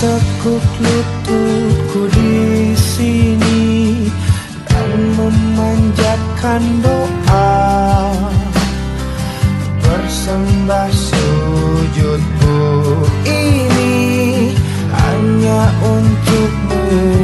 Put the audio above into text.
Tekuk lututku di sini Dan memanjatkan doa. Bersembah sujudku ini Hanya untukmu.